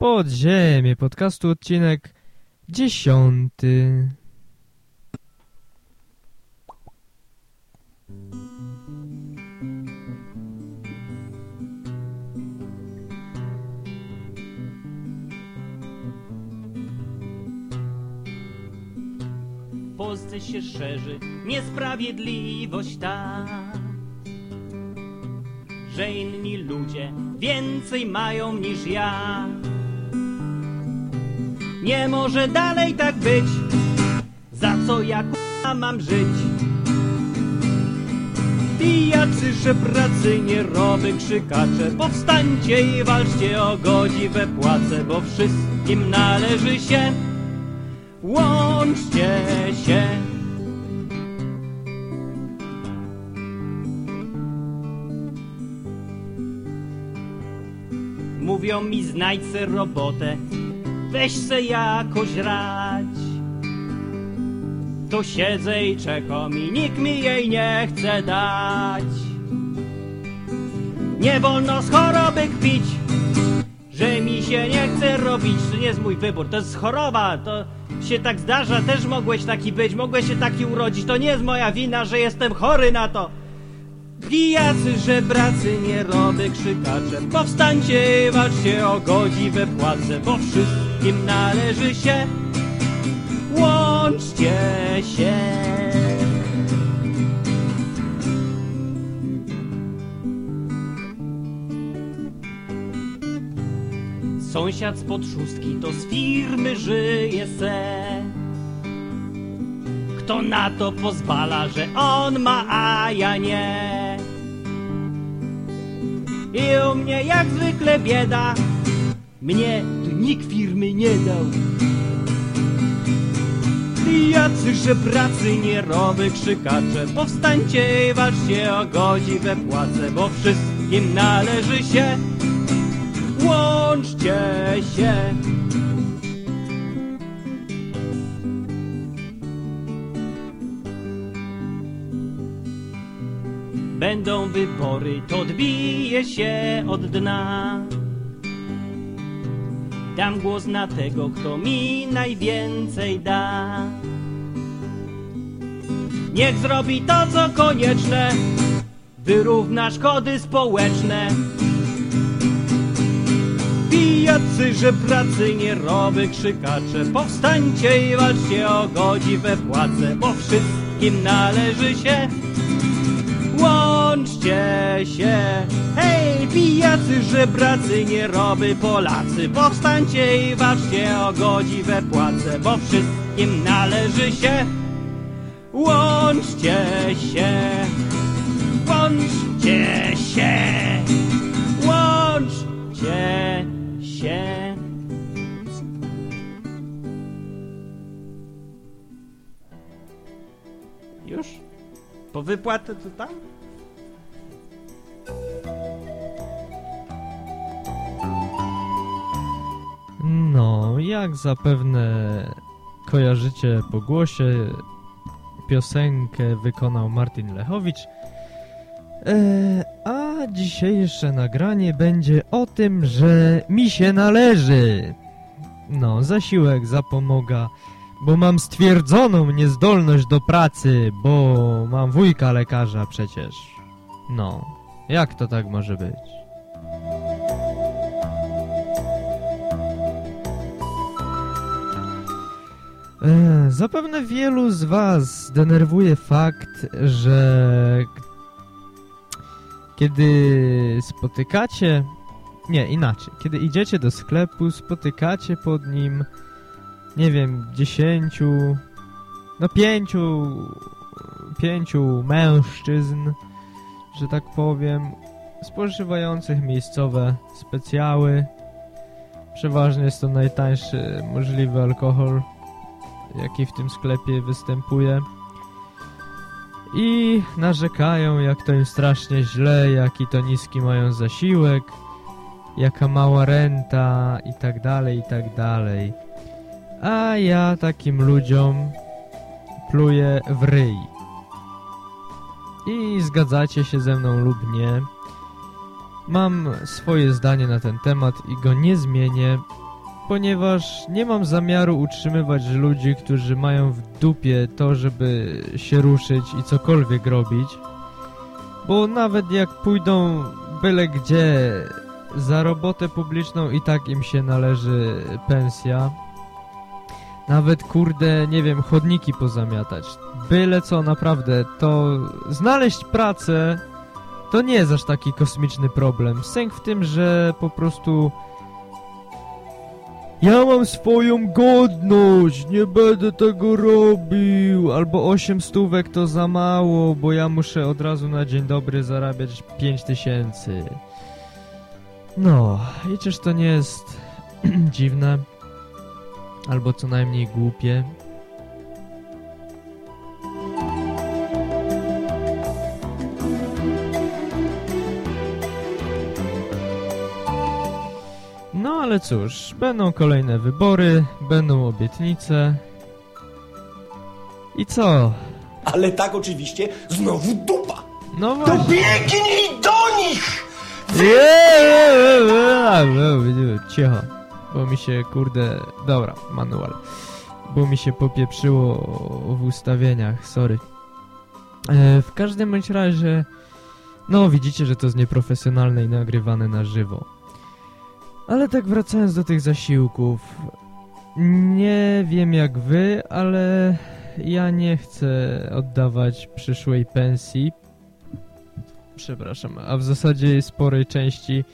Podziemie podcastu odcinek dziesiąty. W Polsce się szerzy niesprawiedliwość ta, że inni ludzie więcej mają niż ja. Nie może dalej tak być, za co ja k***a mam żyć? Pijacy, żebracy, nieroby, krzykacze, powstańcie i walczcie o godziwe płace, bo wszystkim należy się. Łączcie się. Mówią mi znajdź robotę, weź se jakoś rać. To siedzę i czekam i nikt mi jej nie chce dać. Nie wolno z choroby kpić, że mi się nie chce robić. To nie jest mój wybór, to jest choroba, to się tak zdarza, też mogłeś taki być, mogłeś się taki urodzić. To nie jest moja wina, że jestem chory na to. Pijacy, żebracy, nieroby, krzykacze, powstańcie walczcie o godziwe płace, bo wszystkim należy się. Łączcie się. Sąsiad spod szóstki to z firmy żyje se. Kto na to pozwala, że on ma, a ja nie? I u mnie jak zwykle bieda, mnie tu nikt firmy nie dał. Jacy żebracy, nieroby, krzykacze, powstańcie i walczcie o godziwe płace, bo wszystkim należy się. Łączcie się. Będą wybory, to odbije się od dna. Dam głos na tego, kto mi najwięcej da. Niech zrobi to, co konieczne, wyrówna szkody społeczne. Pijacy, żebracy, nieroby, krzykacze, powstańcie i walczcie o godziwe płace, bo wszystkim należy się. Łączcie się, hej, pijacy, żebracy, nieroby, Polacy, powstańcie i walczcie o godziwe płace, bo wszystkim należy się. Łączcie się, łączcie się, łączcie się. Już? Po wypłatę to tam? No, jak zapewne kojarzycie po głosie, piosenkę wykonał Martin Lechowicz. E, a dzisiejsze nagranie będzie o tym, że mi się należy. No, zasiłek, zapomoga, bo mam stwierdzoną niezdolność do pracy, bo mam wujka lekarza przecież. No, jak to tak może być? E, Zapewne wielu z Was denerwuje fakt, że kiedy spotykacie, nie inaczej, kiedy idziecie do sklepu, spotykacie pod nim, nie wiem, dziesięciu, no pięciu, pięciu mężczyzn, że tak powiem, spożywających miejscowe specjały. Przeważnie jest to najtańszy możliwy alkohol, jaki w tym sklepie występuje. I narzekają, jak to im strasznie źle, jaki to niski mają zasiłek, jaka mała renta i tak dalej, i tak dalej. A ja takim ludziom pluję w ryj. I zgadzacie się ze mną lub nie. Mam swoje zdanie na ten temat i go nie zmienię, ponieważ nie mam zamiaru utrzymywać ludzi, którzy mają w dupie to, żeby się ruszyć i cokolwiek robić. Bo nawet jak pójdą byle gdzie za robotę publiczną i tak im się należy pensja. Nawet kurde, nie wiem, chodniki pozamiatać. Byle co, naprawdę, to znaleźć pracę to nie jest aż taki kosmiczny problem. Sęk w tym, że po prostu ja mam swoją godność, nie będę tego robił. Albo 8 stówek to za mało, bo ja muszę od razu na dzień dobry zarabiać 5 tysięcy. No, i czyż to nie jest dziwne? Albo co najmniej głupie? No ale cóż, będą kolejne wybory, będą obietnice. I co? Ale tak oczywiście znowu dupa. No To właśnie. biegnij do nich! Cicho, bo mi się kurde... Dobra, manual. Bo mi się popieprzyło w ustawieniach, sorry. E, w każdym bądź razie... No, widzicie, że to jest nieprofesjonalne i nagrywane na żywo. Ale tak wracając do tych zasiłków... Nie wiem jak wy, ale ja nie chcę oddawać przyszłej pensji przepraszam, a w zasadzie sporej części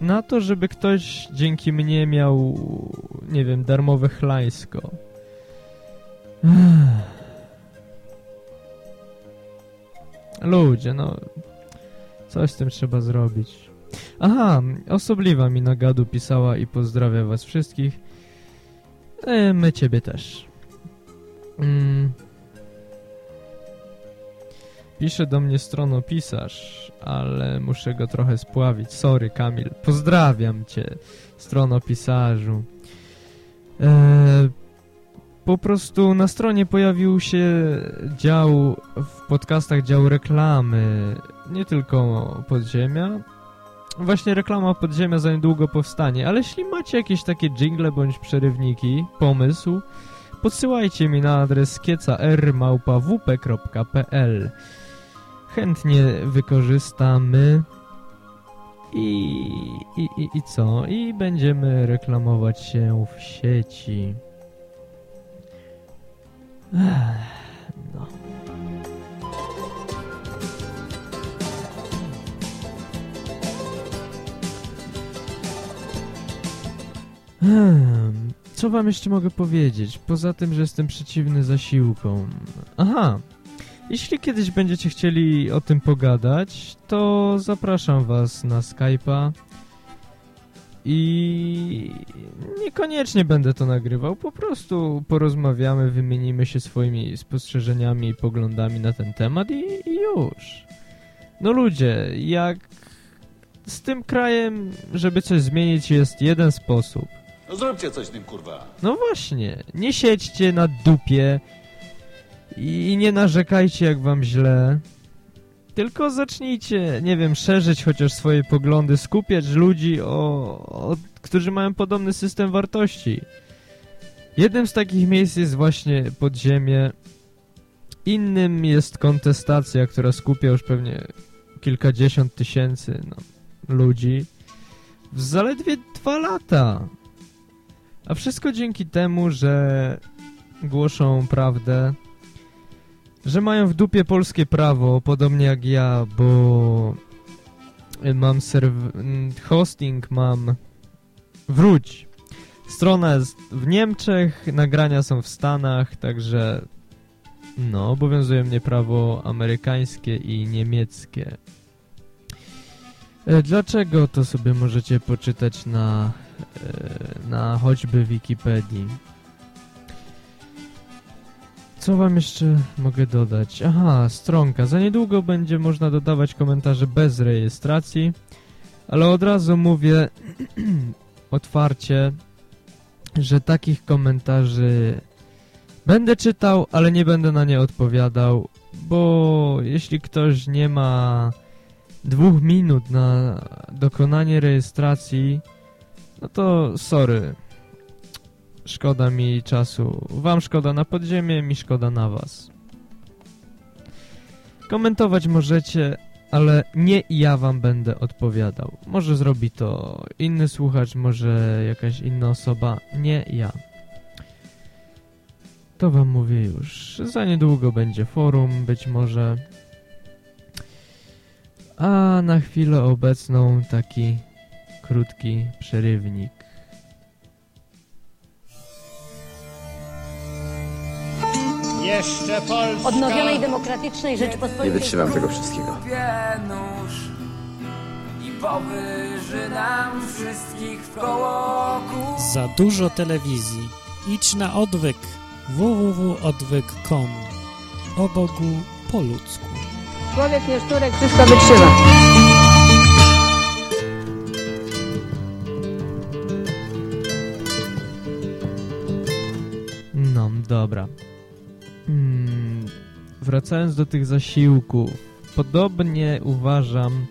na to, żeby ktoś dzięki mnie miał, nie wiem, darmowe chlańsko. Ludzie, no, coś z tym trzeba zrobić. Aha, osobliwa mi na gadu pisała i pozdrawia was wszystkich. E, my ciebie też. Mm. Pisze do mnie stronopisarz, ale muszę go trochę spławić. Sorry, Kamil. Pozdrawiam cię, stronopisarzu. Eee, po prostu na stronie pojawił się dział, w podcastach dział reklamy, nie tylko podziemia. Właśnie reklama podziemia za niedługo powstanie, ale jeśli macie jakieś takie jingle bądź przerywniki, pomysł, podsyłajcie mi na adres kiecar.wp.pl chętnie wykorzystamy i, i, i, i co? I będziemy reklamować się w sieci. Ech, Hmm, Co wam jeszcze mogę powiedzieć? Poza tym, że jestem przeciwny zasiłkom. Aha, jeśli kiedyś będziecie chcieli o tym pogadać, to zapraszam was na Skype'a i niekoniecznie będę to nagrywał, po prostu porozmawiamy, wymienimy się swoimi spostrzeżeniami i poglądami na ten temat i, i już. No ludzie, jak z tym krajem, żeby coś zmienić jest jeden sposób. No zróbcie coś z tym, kurwa. No właśnie, nie siedźcie na dupie i nie narzekajcie jak wam źle. Tylko zacznijcie, nie wiem, szerzyć chociaż swoje poglądy, skupiać ludzi, o, o, którzy mają podobny system wartości. Jednym z takich miejsc jest właśnie podziemie. Innym jest kontestacja, która skupia już pewnie kilkadziesiąt tysięcy no, ludzi w zaledwie dwa lata. A wszystko dzięki temu, że głoszą prawdę, że mają w dupie polskie prawo, podobnie jak ja, bo mam serw... hosting, mam wróć. Strona jest w Niemczech, nagrania są w Stanach, także no, obowiązuje mnie prawo amerykańskie i niemieckie. E, Dlaczego to sobie możecie poczytać na, na choćby Wikipedii? Co wam jeszcze mogę dodać? Aha, stronka. Za niedługo będzie można dodawać komentarze bez rejestracji, ale od razu mówię otwarcie, że takich komentarzy będę czytał, ale nie będę na nie odpowiadał, bo jeśli ktoś nie ma dwóch minut na dokonanie rejestracji, no to sorry. szkoda mi czasu. Wam szkoda na podziemie, mi szkoda na was. Komentować możecie, ale nie ja wam będę odpowiadał. Może zrobi to inny słuchacz, może jakaś inna osoba, nie ja. To wam mówię już. Za niedługo będzie forum, być może. A na chwilę obecną taki krótki przerywnik. Jeszcze Polska. odnowionej demokratycznej Rzeczypospolitej. Nie wytrzymam tego wszystkiego. nóż i powyży nam wszystkich w koło kół. Za dużo telewizji. Idź na odwyk www.odwyk.com O Bogu po ludzku. Człowiek nie szturek, wszystko wytrzyma. Dobra. Mm, wracając do tych zasiłków. Podobnie uważam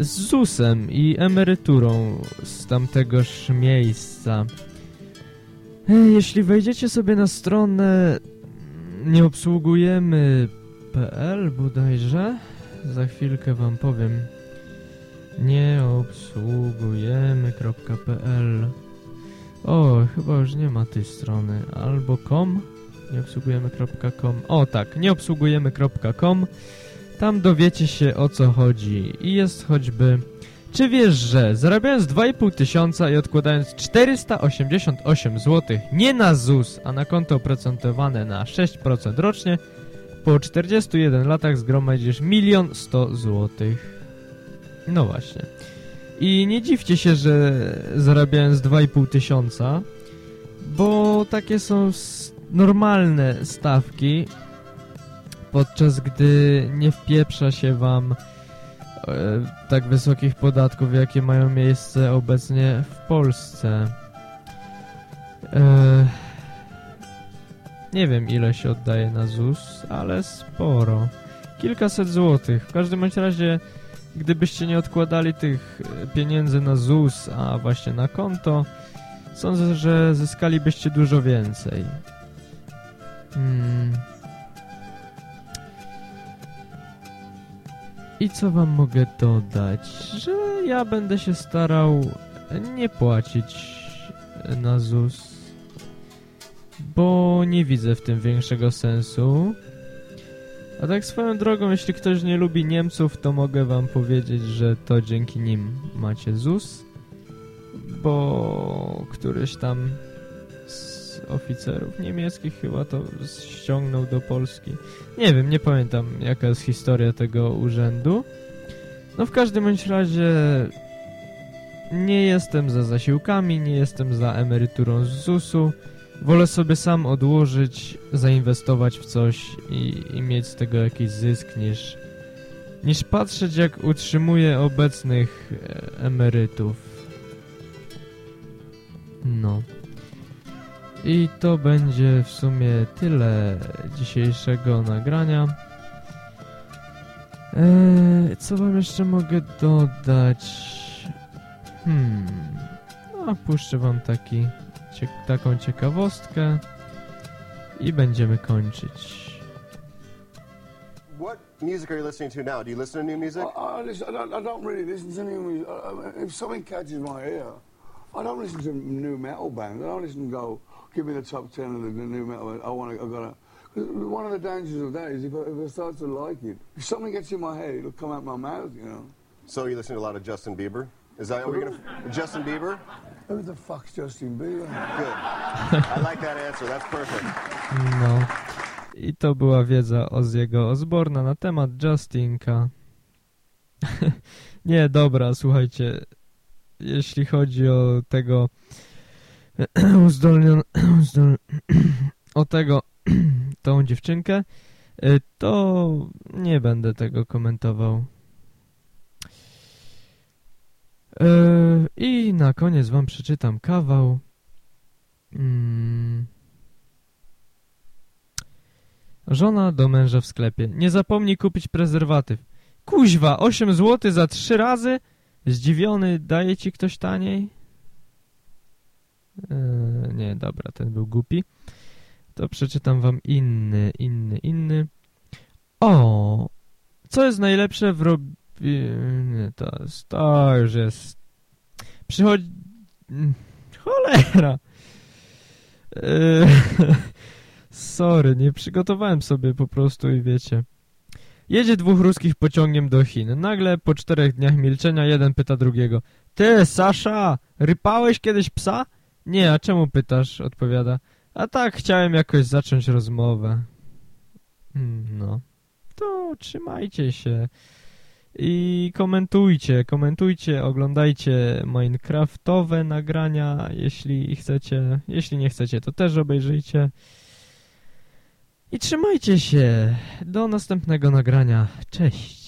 z ZUS-em i emeryturą z tamtegoż miejsca. Jeśli wejdziecie sobie na stronę nie obsługujemy PL bodajże, za chwilkę wam powiem. Nie obsługujemy.pl O, chyba już nie ma tej strony. Albo com? Nie obsługujemy.com. O tak, nie obsługujemy.com. Tam dowiecie się o co chodzi. I jest choćby... Czy wiesz, że zarabiając 2,5 tysiąca i odkładając 488 zł nie na ZUS, a na konto oprocentowane na 6% rocznie, po 41 latach zgromadzisz 1 100 zł. No właśnie. I nie dziwcie się, że zarabiając 2,5 tysiąca, bo takie są normalne stawki, podczas gdy nie wpieprza się wam e, tak wysokich podatków, jakie mają miejsce obecnie w Polsce. E, nie wiem ile się oddaje na ZUS, ale sporo. Kilkaset złotych. W każdym razie, gdybyście nie odkładali tych e, pieniędzy na ZUS, a właśnie na konto, sądzę, że zyskalibyście dużo więcej. Hmm. I co wam mogę dodać? Że ja będę się starał nie płacić na ZUS, bo nie widzę w tym większego sensu. A tak swoją drogą, jeśli ktoś nie lubi Niemców, to mogę wam powiedzieć, że to dzięki nim macie ZUS, bo któryś tam z oficerów niemieckich chyba to ściągnął do Polski. Nie wiem, nie pamiętam jaka jest historia tego urzędu. No w każdym bądź razie nie jestem za zasiłkami, nie jestem za emeryturą z ZUS-u. Wolę sobie sam odłożyć, zainwestować w coś i, i mieć z tego jakiś zysk niż, niż patrzeć jak utrzymuję obecnych e, emerytów. No. I to będzie w sumie tyle dzisiejszego nagrania. Eee, co wam jeszcze mogę dodać? Hmm. No, puszczę wam taki, taką ciekawostkę i będziemy kończyć. What music are you listening to now? Do you listen to new music? I, I, listen, I, don't, I don't really listen to new music. I, I, if something catches my ear, I don't listen to new metal bands. I don't listen and go, give me the top ten of the, the new metal. I want to, I got to. One of the dangers of that is if I, if I start to like it, if something gets in my head, it'll come out my mouth, you know. So you listen to a lot of Justin Bieber? Is that are we gonna Justin Bieber? Who the fuck's Justin Bieber? Good. I like that answer. That's perfect. No. I to była wiedza Ozziego Osborna na temat Justinka. Nie, dobra, słuchajcie. Jeśli chodzi o tego uzdolnion... uzdol... o tego tą dziewczynkę, y, to nie będę tego komentował. Y, I na koniec wam przeczytam kawał. Mm. Żona do męża w sklepie. Nie zapomnij kupić prezerwatyw. Kuźwa, 8 zł za 3 razy? Zdziwiony, daje ci ktoś taniej? Eee, Nie, dobra, ten był głupi. To przeczytam wam inny, inny, inny. O! Co jest najlepsze w robi... To, to już jest... Przychodzi... Mm, Cholera! Eee, Sorry, nie przygotowałem sobie po prostu i wiecie. Jedzie dwóch ruskich pociągiem do Chin. Nagle po czterech dniach milczenia jeden pyta drugiego. Ty, Sasza, rypałeś kiedyś psa? Nie, a czemu pytasz? Odpowiada. A tak, chciałem jakoś zacząć rozmowę. Hmm, No. To trzymajcie się. I komentujcie, komentujcie, oglądajcie Minecraftowe nagrania, jeśli chcecie. Jeśli nie chcecie, to też obejrzyjcie. I trzymajcie się. Do następnego nagrania. Cześć.